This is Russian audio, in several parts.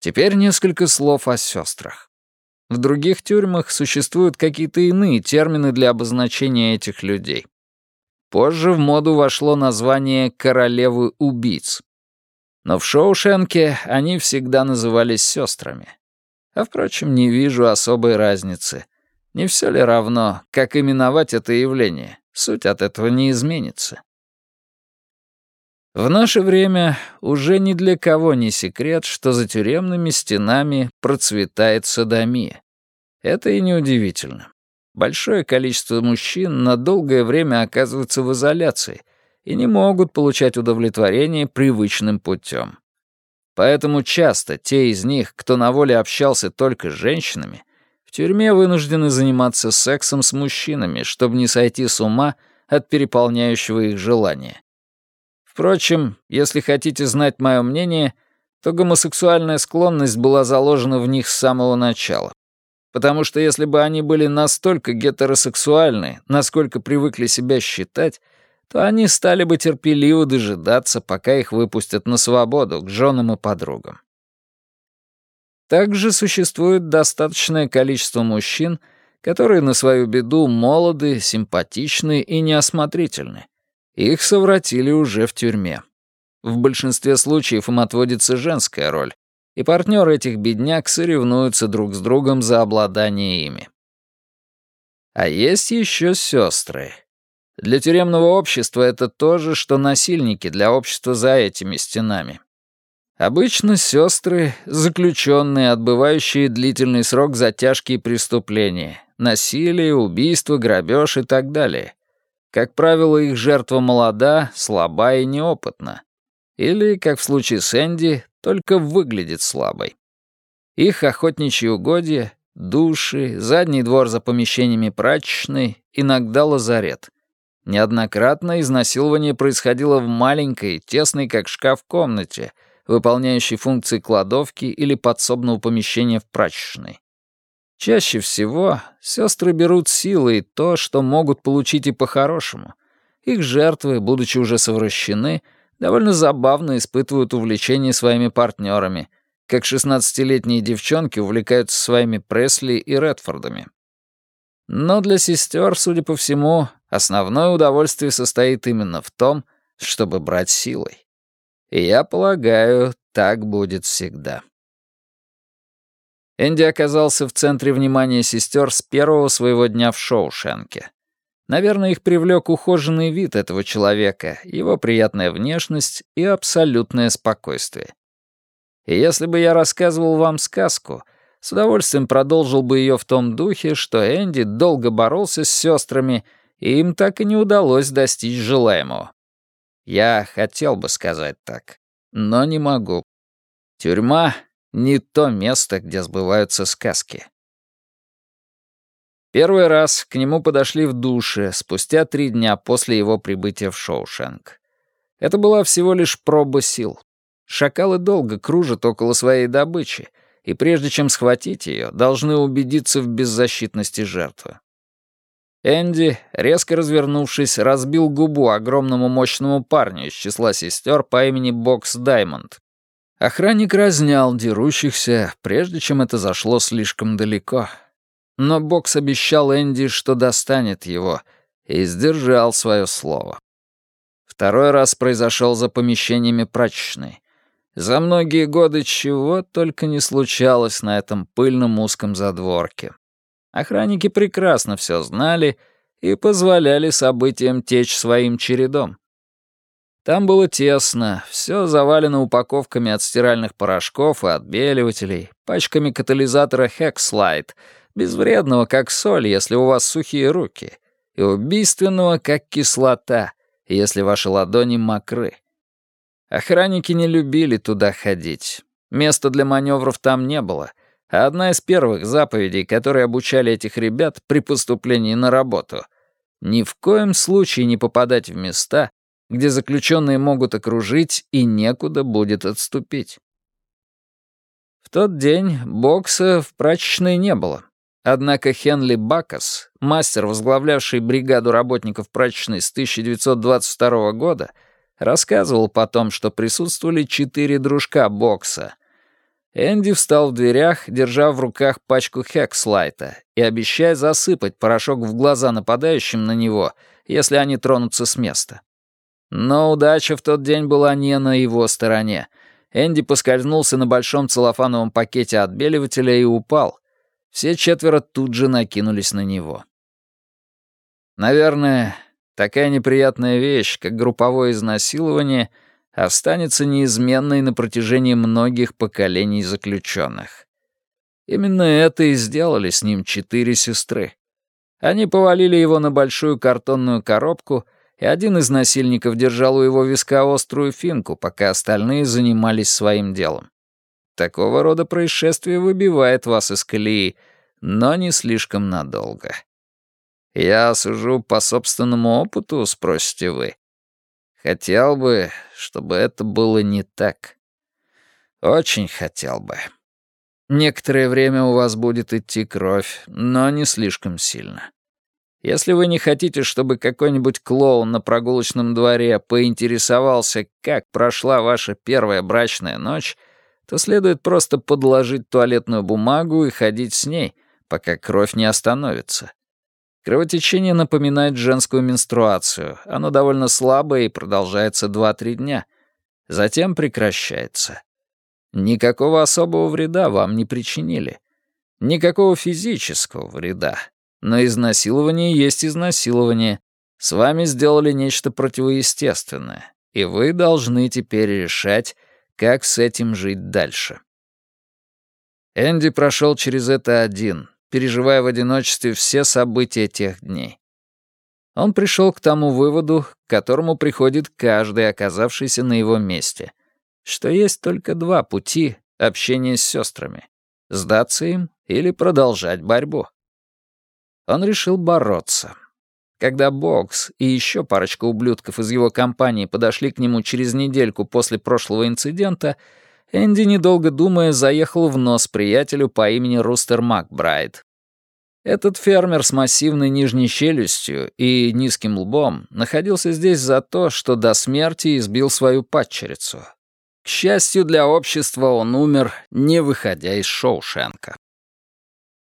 Теперь несколько слов о сестрах. В других тюрьмах существуют какие-то иные термины для обозначения этих людей. Позже в моду вошло название «королевы убийц». Но в Шоушенке они всегда назывались сестрами. А, впрочем, не вижу особой разницы. Не все ли равно, как именовать это явление? Суть от этого не изменится. В наше время уже ни для кого не секрет, что за тюремными стенами процветает садомия. Это и неудивительно. Большое количество мужчин на долгое время оказываются в изоляции и не могут получать удовлетворение привычным путем. Поэтому часто те из них, кто на воле общался только с женщинами, в тюрьме вынуждены заниматься сексом с мужчинами, чтобы не сойти с ума от переполняющего их желания. Впрочем, если хотите знать мое мнение, то гомосексуальная склонность была заложена в них с самого начала. Потому что если бы они были настолько гетеросексуальны, насколько привыкли себя считать, то они стали бы терпеливо дожидаться, пока их выпустят на свободу к женам и подругам. Также существует достаточное количество мужчин, которые на свою беду молоды, симпатичны и неосмотрительны. Их совратили уже в тюрьме. В большинстве случаев им отводится женская роль, и партнеры этих бедняк соревнуются друг с другом за обладание ими. А есть еще сестры. Для тюремного общества это то же, что насильники для общества за этими стенами. Обычно сестры — заключенные, отбывающие длительный срок за тяжкие преступления, насилие, убийство, грабеж и так далее. Как правило, их жертва молода, слаба и неопытна. Или, как в случае с Энди, только выглядит слабой. Их охотничьи угодья, души, задний двор за помещениями прачечной, иногда лазарет — Неоднократно изнасилование происходило в маленькой, тесной как шкаф комнате, выполняющей функции кладовки или подсобного помещения в прачечной. Чаще всего сестры берут силой то, что могут получить и по-хорошему. Их жертвы, будучи уже совращены, довольно забавно испытывают увлечение своими партнерами, как 16-летние девчонки увлекаются своими Пресли и Редфордами. Но для сестер, судя по всему, основное удовольствие состоит именно в том, чтобы брать силой. И я полагаю, так будет всегда. Энди оказался в центре внимания сестер с первого своего дня в Шоушенке. Наверное, их привлек ухоженный вид этого человека, его приятная внешность и абсолютное спокойствие. И если бы я рассказывал вам сказку — с удовольствием продолжил бы ее в том духе, что Энди долго боролся с сестрами, и им так и не удалось достичь желаемого. Я хотел бы сказать так, но не могу. Тюрьма — не то место, где сбываются сказки. Первый раз к нему подошли в душе спустя три дня после его прибытия в Шоушенк. Это была всего лишь проба сил. Шакалы долго кружат около своей добычи — и прежде чем схватить ее, должны убедиться в беззащитности жертвы. Энди, резко развернувшись, разбил губу огромному мощному парню из числа сестер по имени Бокс Даймонд. Охранник разнял дерущихся, прежде чем это зашло слишком далеко. Но Бокс обещал Энди, что достанет его, и сдержал свое слово. Второй раз произошел за помещениями прачечной. За многие годы чего только не случалось на этом пыльном узком задворке. Охранники прекрасно все знали и позволяли событиям течь своим чередом. Там было тесно, все завалено упаковками от стиральных порошков и отбеливателей, пачками катализатора Hexlite, безвредного как соль, если у вас сухие руки, и убийственного как кислота, если ваши ладони мокры. Охранники не любили туда ходить. Места для маневров там не было. А одна из первых заповедей, которые обучали этих ребят при поступлении на работу — ни в коем случае не попадать в места, где заключенные могут окружить и некуда будет отступить. В тот день бокса в прачечной не было. Однако Хенли Бакас, мастер, возглавлявший бригаду работников прачечной с 1922 года, Рассказывал потом, что присутствовали четыре дружка бокса. Энди встал в дверях, держа в руках пачку хекслайта и обещая засыпать порошок в глаза нападающим на него, если они тронутся с места. Но удача в тот день была не на его стороне. Энди поскользнулся на большом целлофановом пакете отбеливателя и упал. Все четверо тут же накинулись на него. Наверное, такая неприятная вещь, как групповое изнасилование, останется неизменной на протяжении многих поколений заключенных. Именно это и сделали с ним четыре сестры. Они повалили его на большую картонную коробку, и один из насильников держал у его виска острую финку, пока остальные занимались своим делом. Такого рода происшествие выбивает вас из колеи, но не слишком надолго. Я сужу по собственному опыту, спросите вы. Хотел бы, чтобы это было не так. Очень хотел бы. Некоторое время у вас будет идти кровь, но не слишком сильно. Если вы не хотите, чтобы какой-нибудь клоун на прогулочном дворе поинтересовался, как прошла ваша первая брачная ночь, то следует просто подложить туалетную бумагу и ходить с ней, пока кровь не остановится. Кровотечение напоминает женскую менструацию. Оно довольно слабое и продолжается 2-3 дня. Затем прекращается. Никакого особого вреда вам не причинили. Никакого физического вреда. Но изнасилование есть изнасилование. С вами сделали нечто противоестественное. И вы должны теперь решать, как с этим жить дальше. Энди прошел через это один, переживая в одиночестве все события тех дней. Он пришел к тому выводу, к которому приходит каждый, оказавшийся на его месте, что есть только два пути общения с сестрами — сдаться им или продолжать борьбу. Он решил бороться. Когда Бокс и еще парочка ублюдков из его компании подошли к нему через недельку после прошлого инцидента, Энди, недолго думая, заехал в нос приятелю по имени Рустер Макбрайт. Этот фермер с массивной нижней челюстью и низким лбом находился здесь за то, что до смерти избил свою падчерицу. К счастью для общества, он умер, не выходя из Шоушенка.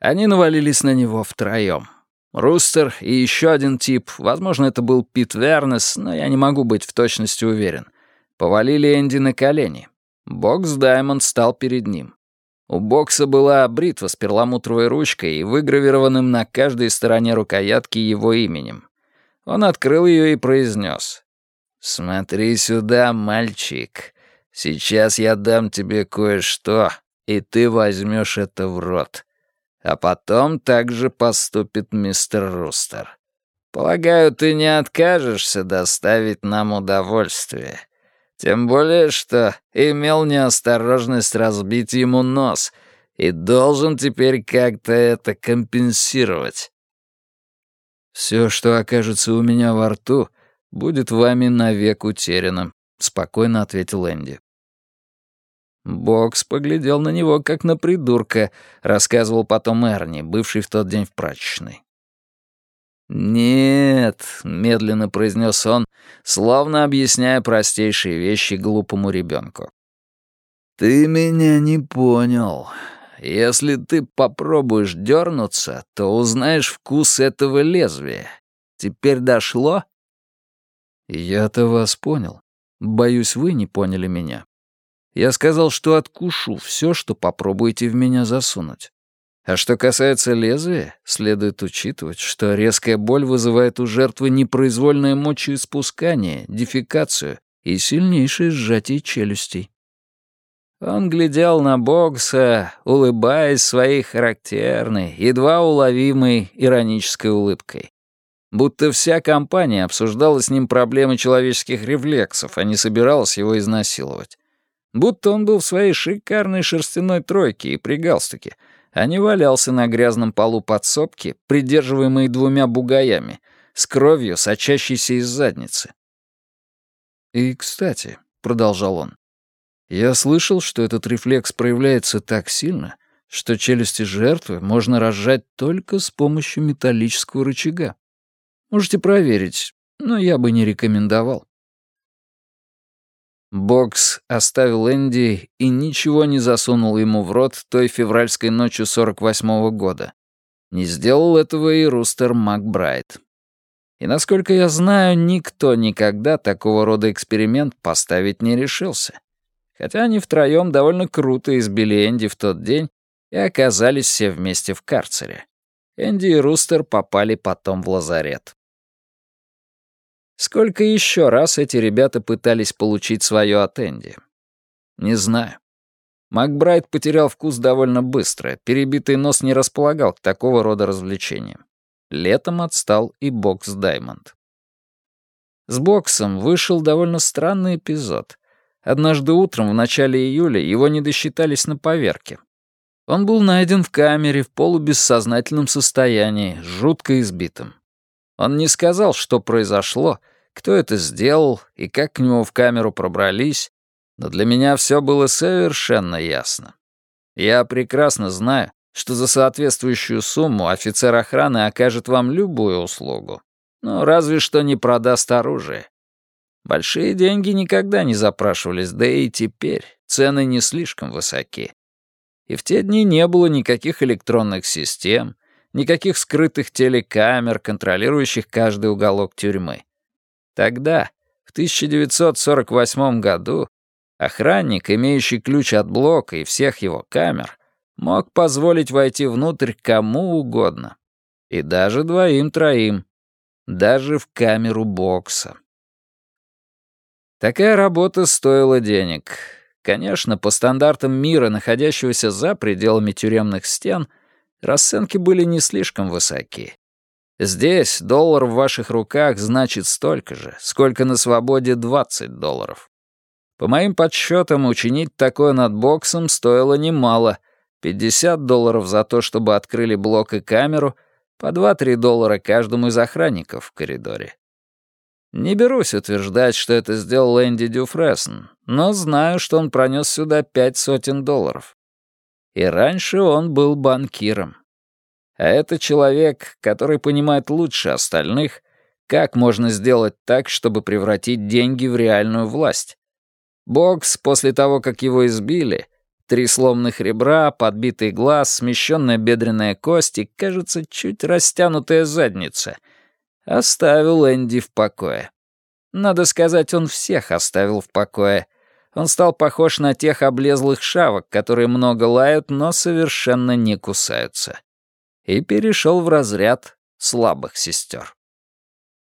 Они навалились на него втроем. Рустер и еще один тип, возможно, это был Пит Вернес, но я не могу быть в точности уверен, повалили Энди на колени. Бокс Даймонд стал перед ним. У бокса была бритва с перламутровой ручкой и выгравированным на каждой стороне рукоятки его именем. Он открыл ее и произнес. «Смотри сюда, мальчик. Сейчас я дам тебе кое-что, и ты возьмешь это в рот. А потом так же поступит мистер Рустер. Полагаю, ты не откажешься доставить нам удовольствие». Тем более, что имел неосторожность разбить ему нос и должен теперь как-то это компенсировать. «Все, что окажется у меня во рту, будет вами навек утеряно», — спокойно ответил Энди. Бокс поглядел на него, как на придурка, рассказывал потом Эрни, бывший в тот день в прачечной. «Нет», — медленно произнес он, словно объясняя простейшие вещи глупому ребенку. «Ты меня не понял. Если ты попробуешь дернуться, то узнаешь вкус этого лезвия. Теперь дошло?» «Я-то вас понял. Боюсь, вы не поняли меня. Я сказал, что откушу все, что попробуете в меня засунуть. А что касается лезвия, следует учитывать, что резкая боль вызывает у жертвы непроизвольное мочеиспускание, дефекацию и сильнейшее сжатие челюстей. Он глядел на Бокса, улыбаясь своей характерной, едва уловимой иронической улыбкой. Будто вся компания обсуждала с ним проблемы человеческих рефлексов, а не собиралась его изнасиловать. Будто он был в своей шикарной шерстяной тройке и при галстуке — а не валялся на грязном полу подсобки, придерживаемый двумя бугаями, с кровью, сочащейся из задницы. «И, кстати», — продолжал он, — «я слышал, что этот рефлекс проявляется так сильно, что челюсти жертвы можно разжать только с помощью металлического рычага. Можете проверить, но я бы не рекомендовал». Бокс оставил Энди и ничего не засунул ему в рот той февральской ночью 48-го года. Не сделал этого и Рустер Макбрайт. И, насколько я знаю, никто никогда такого рода эксперимент поставить не решился. Хотя они втроем довольно круто избили Энди в тот день и оказались все вместе в карцере. Энди и Рустер попали потом в лазарет. Сколько еще раз эти ребята пытались получить свое от Энди? Не знаю. Макбрайт потерял вкус довольно быстро, перебитый нос не располагал к такого рода развлечениям. Летом отстал и бокс Даймонд. С боксом вышел довольно странный эпизод. Однажды утром в начале июля его не досчитались на поверке. Он был найден в камере в полубессознательном состоянии, жутко избитым. Он не сказал, что произошло, кто это сделал и как к нему в камеру пробрались, но для меня все было совершенно ясно. Я прекрасно знаю, что за соответствующую сумму офицер охраны окажет вам любую услугу. Ну, разве что не продаст оружие. Большие деньги никогда не запрашивались, да и теперь цены не слишком высоки. И в те дни не было никаких электронных систем, никаких скрытых телекамер, контролирующих каждый уголок тюрьмы. Тогда, в 1948 году, охранник, имеющий ключ от блока и всех его камер, мог позволить войти внутрь кому угодно. И даже двоим-троим. Даже в камеру бокса. Такая работа стоила денег. Конечно, по стандартам мира, находящегося за пределами тюремных стен, расценки были не слишком высоки. Здесь доллар в ваших руках значит столько же, сколько на свободе 20 долларов. По моим подсчетам, учинить такое над боксом стоило немало. 50 долларов за то, чтобы открыли блок и камеру, по 2-3 доллара каждому из охранников в коридоре. Не берусь утверждать, что это сделал Энди Дюфрессен, но знаю, что он пронес сюда пять сотен долларов. И раньше он был банкиром. А это человек, который понимает лучше остальных, как можно сделать так, чтобы превратить деньги в реальную власть. Бокс, после того, как его избили, три сломанных ребра, подбитый глаз, смещенная бедренная кость и, кажется, чуть растянутая задница, оставил Энди в покое. Надо сказать, он всех оставил в покое. Он стал похож на тех облезлых шавок, которые много лают, но совершенно не кусаются и перешел в разряд слабых сестер.